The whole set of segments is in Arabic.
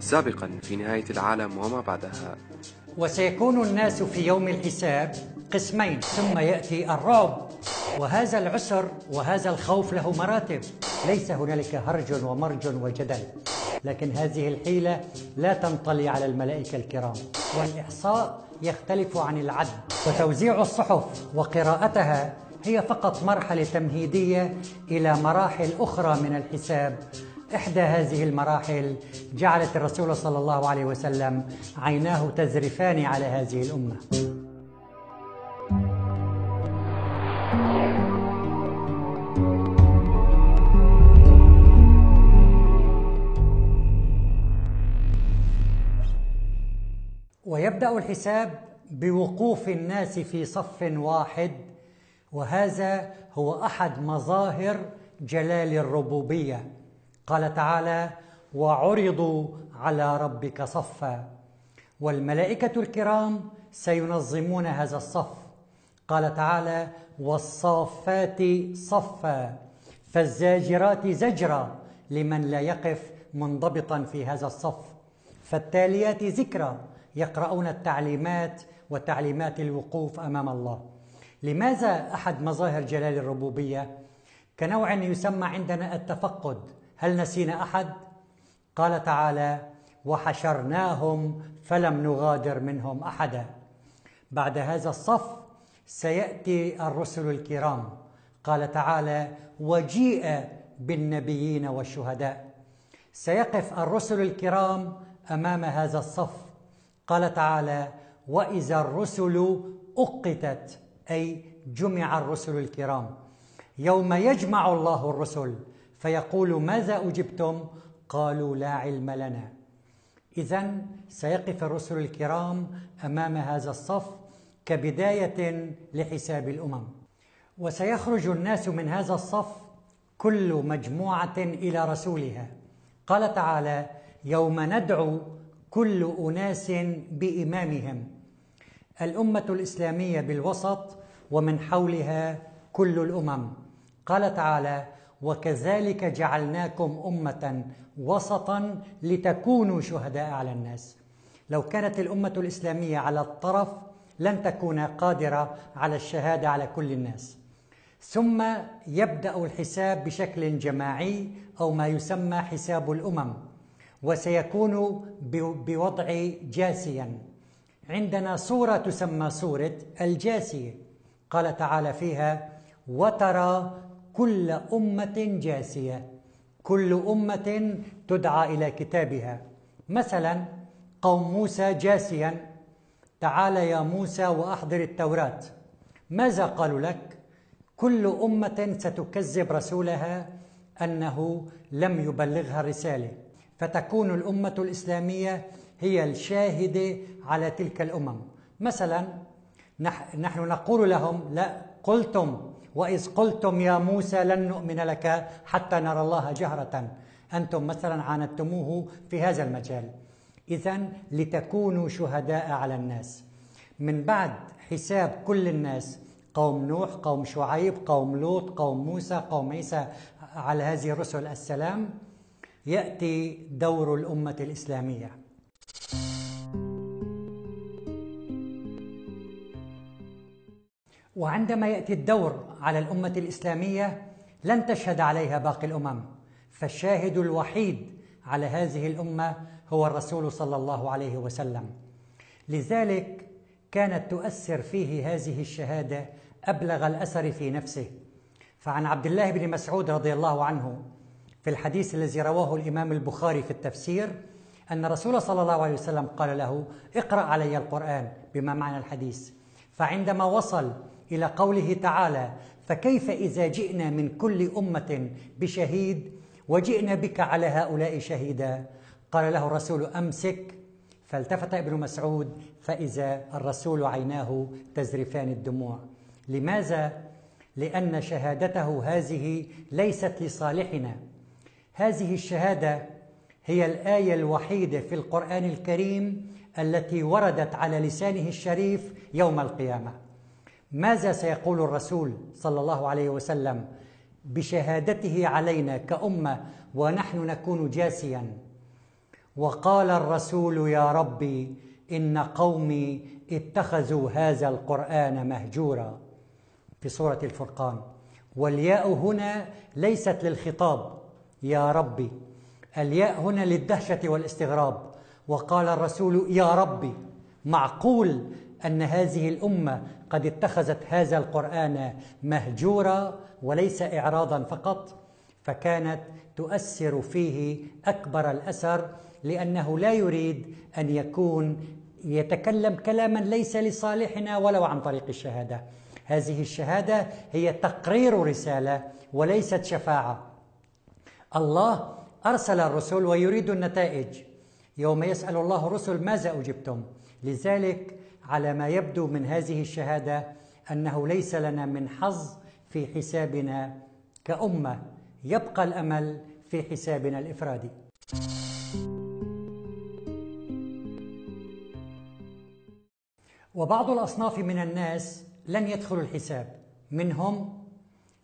سابقا في نهاية العالم وما بعدها. وسيكون الناس في يوم الحساب قسمين ثم يأتي الرعب وهذا العسر وهذا الخوف له مراتب. ليس هنالك هرج ومرج وجدل لكن هذه الحيلة لا تنطلي على الملائكة الكرام. والإحصاء يختلف عن العد وتوزيع الصحف وقراءتها هي فقط مرحلة تمهيدية إلى مراحل أخرى من الحساب. إحدى هذه المراحل جعلت الرسول صلى الله عليه وسلم عيناه تزرفان على هذه الأمة. ويبدأ الحساب بوقوف الناس في صف واحد وهذا هو أحد مظاهر جلال الربوبية. قال تعالى وعرضوا على ربك صفا. والملائكة الكرام سينظمون هذا الصف. قال تعالى والصافات صفا. فالزاجرات زجرا لمن لا يقف منضبطا في هذا الصف. فالتاليات ذكرى يقرؤون التعليمات وتعليمات الوقوف أمام الله. لماذا أحد مظاهر جلال الربوبية؟ كنوع يسمى عندنا التفقد. هل نسينا أحد؟ قال تعالى وحشرناهم فلم نغادر منهم أحدا. بعد هذا الصف سيأتي الرسل الكرام. قال تعالى وجيء بالنبيين والشهداء. سيقف الرسل الكرام أمام هذا الصف. قال تعالى وإذا الرسل أقتت أي جمع الرسل الكرام. يوم يجمع الله الرسل فيقول ماذا أجبتم؟ قالوا لا علم لنا. اذا سيقف الرسل الكرام أمام هذا الصف كبداية لحساب الأمم. وسيخرج الناس من هذا الصف كل مجموعة إلى رسولها. قال تعالى يوم ندعو كل أناس بإمامهم. الأمة الإسلامية بالوسط ومن حولها كل الأمم. قال تعالى وكذلك جعلناكم أمة وسطا لتكونوا شهداء على الناس. لو كانت الأمة الإسلامية على الطرف لن تكون قادرة على الشهادة على كل الناس. ثم يبدأ الحساب بشكل جماعي أو ما يسمى حساب الأمم وسيكون بوضع جاسيا. عندنا صوره تسمى صوره الجاسية. قال تعالى فيها وترى كل أمة جاسية كل أمة تدعى إلى كتابها. مثلا قوم موسى جاسيا تعال يا موسى وأحضر التوراة. ماذا قالوا لك؟ كل أمة ستكذب رسولها أنه لم يبلغها الرسالة. فتكون الأمة الإسلامية هي الشاهدة على تلك الأمم. مثلا نحن نقول لهم لا قلتم واذ قلتم يا موسى لن نؤمن لك حتى نرى الله جهره. أنتم مثلا عاندتموه في هذا المجال. اذا لتكونوا شهداء على الناس. من بعد حساب كل الناس قوم نوح قوم شعيب قوم لوط قوم موسى قوم عيسى على هذه الرسل السلام يأتي دور الأمة الإسلامية. وعندما يأتي الدور على الأمة الإسلامية لن تشهد عليها باقي الأمم. فالشاهد الوحيد على هذه الأمة هو الرسول صلى الله عليه وسلم. لذلك كانت تؤثر فيه هذه الشهادة أبلغ الأثر في نفسه. فعن عبد الله بن مسعود رضي الله عنه في الحديث الذي رواه الإمام البخاري في التفسير أن الرسول صلى الله عليه وسلم قال له اقرأ علي القرآن بما معنى الحديث. فعندما وصل إلى قوله تعالى فكيف إذا جئنا من كل أمة بشهيد وجئنا بك على هؤلاء شهيدا؟ قال له الرسول أمسك. فالتفت ابن مسعود فإذا الرسول عيناه تزرفان الدموع. لماذا؟ لأن شهادته هذه ليست لصالحنا. هذه الشهادة هي الآية الوحيدة في القرآن الكريم التي وردت على لسانه الشريف يوم القيامة. ماذا سيقول الرسول صلى الله عليه وسلم بشهادته علينا كأمة ونحن نكون جاسيا؟ وقال الرسول يا ربي إن قومي اتخذوا هذا القرآن مهجورا. في سورة الفرقان والياء هنا ليست للخطاب يا ربي. الياء هنا للدهشة والاستغراب. وقال الرسول يا ربي معقول أن هذه الأمة قد اتخذت هذا القرآن مهجورا وليس اعراضا فقط فكانت تؤثر فيه أكبر الأثر لأنه لا يريد أن يكون يتكلم كلاما ليس لصالحنا ولو عن طريق الشهادة. هذه الشهادة هي تقرير رسالة وليست شفاعة. الله أرسل الرسل ويريد النتائج. يوم يسأل الله الرسل ماذا أجبتم؟ لذلك على ما يبدو من هذه الشهادة أنه ليس لنا من حظ في حسابنا كأمة يبقى الأمل في حسابنا الإفرادي. وبعض الأصناف من الناس لن يدخلوا الحساب. منهم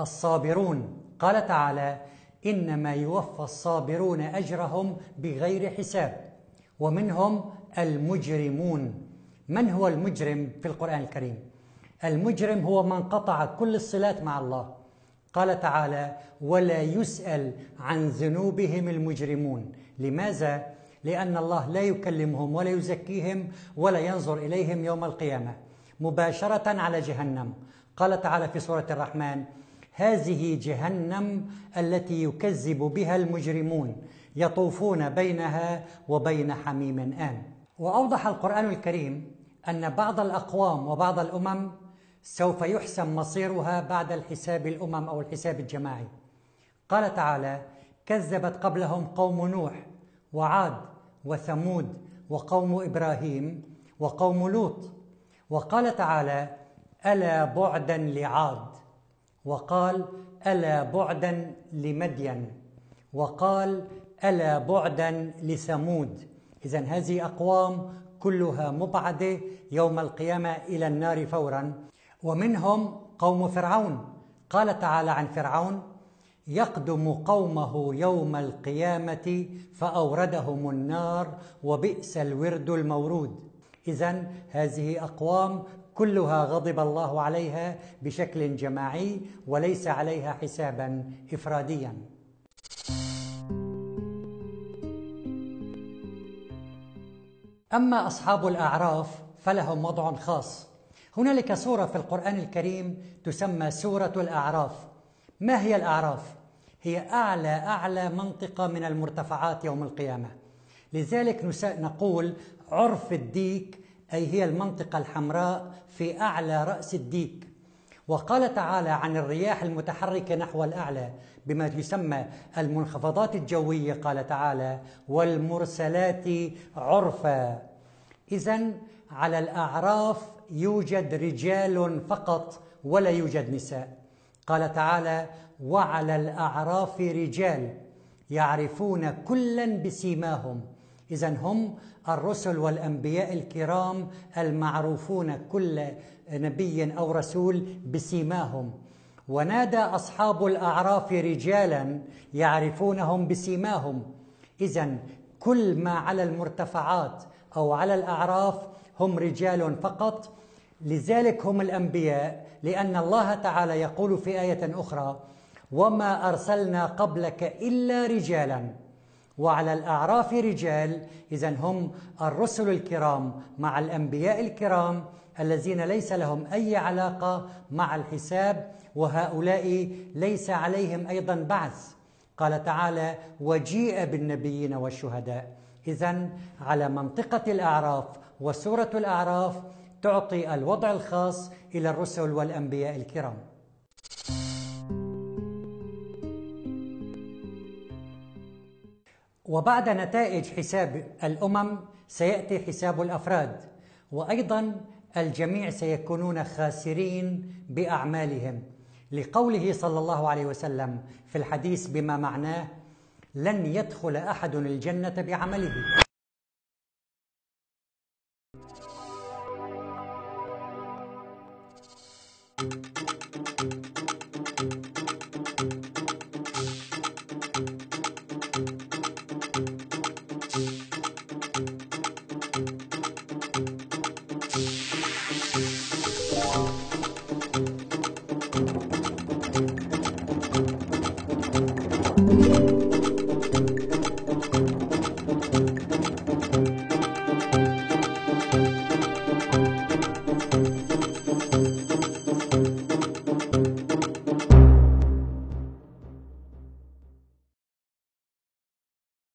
الصابرون. قال تعالى إنما يوفى الصابرون أجرهم بغير حساب. ومنهم المجرمون. من هو المجرم في القرآن الكريم؟ المجرم هو من قطع كل الصلات مع الله. قال تعالى ولا يسأل عن ذنوبهم المجرمون لماذا؟ لأن الله لا يكلمهم ولا يزكيهم ولا ينظر إليهم يوم القيامة. مباشرة على جهنم. قال تعالى في سورة الرحمن هذه جهنم التي يكذب بها المجرمون يطوفون بينها وبين حميم آن وأوضح القرآن الكريم أن بعض الأقوام وبعض الأمم سوف يحسم مصيرها بعد الحساب الأمم أو الحساب الجماعي. قال تعالى كذبت قبلهم قوم نوح وعاد وثمود وقوم إبراهيم وقوم لوط وقال تعالى ألا بعدا لعاد وقال ألا بعدا لمدين وقال ألا بعدا لثمود إذا هذه أقوام كلها مبعدة يوم القيامة إلى النار فورا. ومنهم قوم فرعون. قال تعالى عن فرعون يقدم قومه يوم القيامة فأوردهم النار وبئس الورد المورود. إذا هذه أقوام كلها غضب الله عليها بشكل جماعي وليس عليها حسابا افراديا. أما أصحاب الأعراف فلهم وضع خاص. هنالك سورة في القرآن الكريم تسمى سورة الأعراف. ما هي الأعراف؟ هي أعلى أعلى منطقة من المرتفعات يوم القيامة. لذلك نقول عرف الديك أي هي المنطقة الحمراء في أعلى رأس الديك. وقال تعالى عن الرياح المتحركة نحو الأعلى بما يسمى المنخفضات الجوية قال تعالى والمرسلات عرفا. إذا على الأعراف يوجد رجال فقط ولا يوجد نساء. قال تعالى وعلى الأعراف رجال يعرفون كلا بسيماهم. إذا هم الرسل والأنبياء الكرام المعروفون كل نبي أو رسول بسيماهم. ونادى أصحاب الأعراف رجالا يعرفونهم بسيماهم. إذا كل ما على المرتفعات أو على الأعراف هم رجال فقط. لذلك هم الأنبياء لأن الله تعالى يقول في آية أخرى وما أرسلنا قبلك إلا رجالا. وعلى الأعراف رجال اذا هم الرسل الكرام مع الأنبياء الكرام الذين ليس لهم أي علاقة مع الحساب وهؤلاء ليس عليهم أيضا بعث. قال تعالى وجيء بالنبيين والشهداء. اذا على منطقة الأعراف وسورة الأعراف تعطي الوضع الخاص إلى الرسل والأنبياء الكرام. وبعد نتائج حساب الأمم سيأتي حساب الأفراد وأيضا الجميع سيكونون خاسرين بأعمالهم. لقوله صلى الله عليه وسلم في الحديث بما معناه لن يدخل أحد الجنة بعمله. thank you